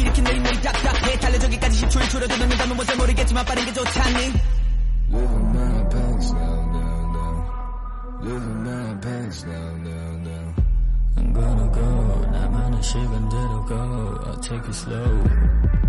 왜 이렇게 내리내리 답답해 달려 저기까지 10초일 줄어도 는다면 뭔지 모르겠지만 빠른 게 좋잖니 Living my pace now, now, now. Living my pace now, now, now. I'm gonna go. 나만의 시간대로 go. I'll take it slow.